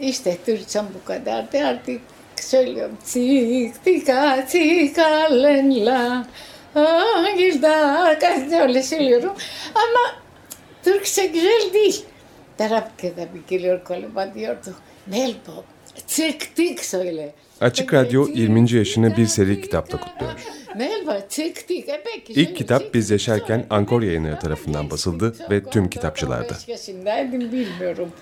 İşte Türkçem bu kadar artık söylüyorum. Tik tika tika lenla. Girda öyle söylüyorum. Ama Türkçe güzel değil. Tarapka'da bir geliyor koluma diyordu. Melbo tık tik söyle. Açık Radyo 20. yaşını bir seri kitapla kutluyor. E İlk kitap Biz Yaşarken Ankor Yayınları tarafından basıldı ve tüm kitapçılarda. Kaç yaşındaydım bilmiyorum.